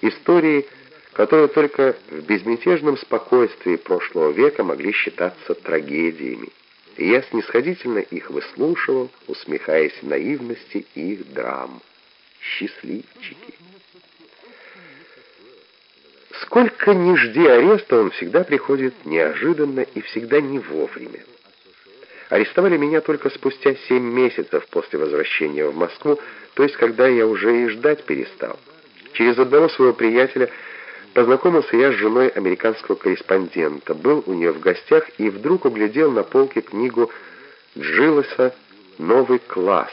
истории, которые только в безмятежном спокойствии прошлого века могли считаться трагедиями. И я снисходительно их выслушивал, усмехаясь наивности их драм. Счастливчики! Сколько ни жди ареста, он всегда приходит неожиданно и всегда не вовремя. Арестовали меня только спустя семь месяцев после возвращения в Москву, то есть когда я уже и ждать перестал. Через одного своего приятеля познакомился я с женой американского корреспондента, был у нее в гостях и вдруг углядел на полке книгу Джилеса «Новый класс».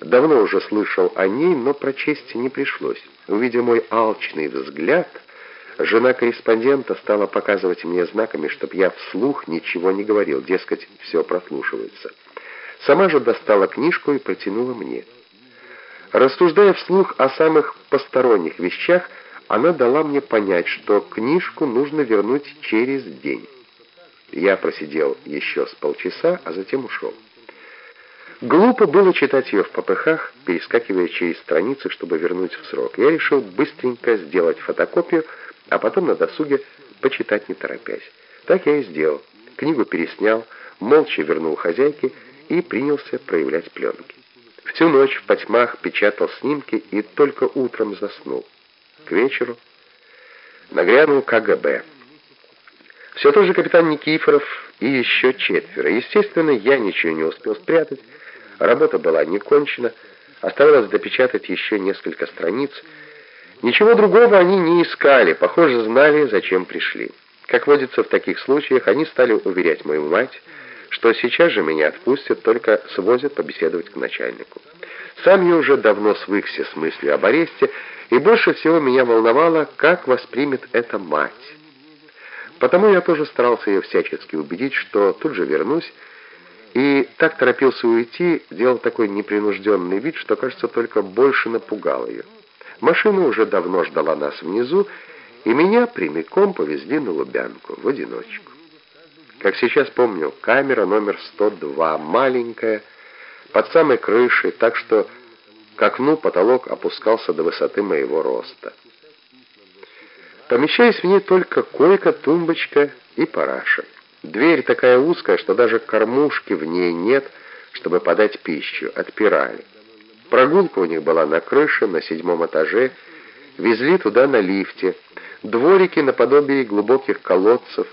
Давно уже слышал о ней, но прочесть не пришлось. Увидя мой алчный взгляд, жена корреспондента стала показывать мне знаками, чтобы я вслух ничего не говорил, дескать, все прослушивается. Сама же достала книжку и протянула мне. Рассуждая вслух о самых посторонних вещах, она дала мне понять, что книжку нужно вернуть через день. Я просидел еще с полчаса, а затем ушел. Глупо было читать ее в попыхах, перескакивая через страницы, чтобы вернуть в срок. Я решил быстренько сделать фотокопию, а потом на досуге почитать не торопясь. Так я и сделал. Книгу переснял, молча вернул хозяйке и принялся проявлять пленки. Всю ночь в потьмах печатал снимки и только утром заснул. К вечеру нагрянул КГБ. Все тот же капитан Никифоров и еще четверо. Естественно, я ничего не успел спрятать. Работа была не кончена. Оставалось допечатать еще несколько страниц. Ничего другого они не искали. Похоже, знали, зачем пришли. Как водится в таких случаях, они стали уверять мою мать, что сейчас же меня отпустят, только свозят побеседовать к начальнику. Сам я уже давно свыкся с мыслью об аресте, и больше всего меня волновало, как воспримет это мать. Потому я тоже старался ее всячески убедить, что тут же вернусь, и так торопился уйти, делал такой непринужденный вид, что, кажется, только больше напугал ее. Машина уже давно ждала нас внизу, и меня прямиком повезли на Лубянку в одиночку. Как сейчас помню, камера номер 102, маленькая, под самой крышей, так что к окну потолок опускался до высоты моего роста. Помещаясь в ней только койка, тумбочка и параша. Дверь такая узкая, что даже кормушки в ней нет, чтобы подать пищу, отпирали. Прогулка у них была на крыше, на седьмом этаже, везли туда на лифте, дворики наподобие глубоких колодцев,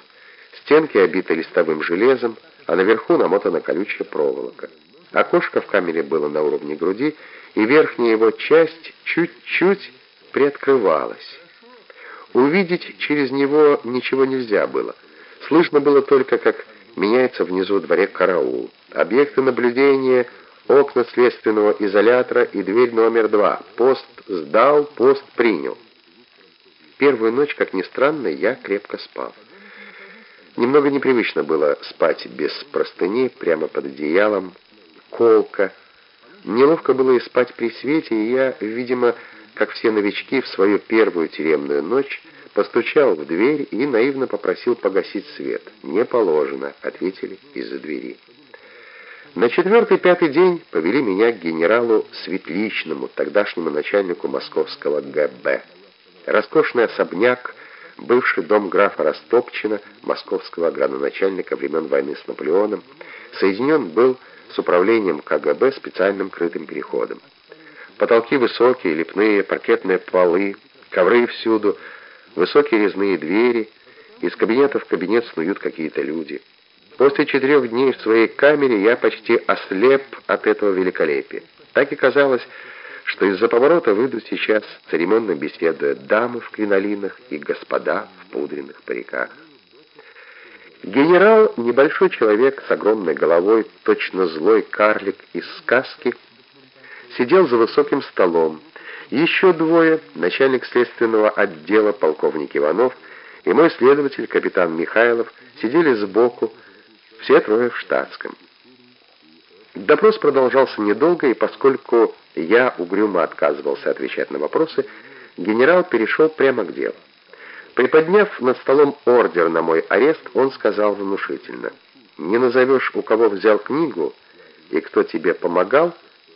Стенки обиты листовым железом, а наверху намотана колючая проволока. Окошко в камере было на уровне груди, и верхняя его часть чуть-чуть приоткрывалась. Увидеть через него ничего нельзя было. Слышно было только, как меняется внизу дворе караул. Объекты наблюдения, окна следственного изолятора и дверь номер два. Пост сдал, пост принял. Первую ночь, как ни странно, я крепко спал. Немного непривычно было спать без простыни, прямо под одеялом, колка. Неловко было и спать при свете, и я, видимо, как все новички в свою первую тюремную ночь, постучал в дверь и наивно попросил погасить свет. «Не положено», — ответили из-за двери. На четвертый-пятый день повели меня к генералу Светличному, тогдашнему начальнику московского ГБ. Роскошный особняк бывший дом графа Растопчина, московского градоначальника времен войны с Наполеоном, соединен был с управлением КГБ специальным крытым переходом. Потолки высокие, лепные, паркетные полы, ковры всюду, высокие резные двери, из кабинета в кабинет снуют какие-то люди. После четырех дней в своей камере я почти ослеп от этого великолепия. Так и казалось, что из-за поворота выйдут сейчас, церемонно беседуя, дамы в кринолинах и господа в пудренных париках. Генерал, небольшой человек с огромной головой, точно злой карлик из сказки, сидел за высоким столом. Еще двое, начальник следственного отдела полковник Иванов и мой следователь капитан Михайлов, сидели сбоку, все трое в штатском. Допрос продолжался недолго, и поскольку я угрюмо отказывался отвечать на вопросы, генерал перешел прямо к делу. Приподняв над столом ордер на мой арест, он сказал внушительно, «Не назовешь, у кого взял книгу и кто тебе помогал, —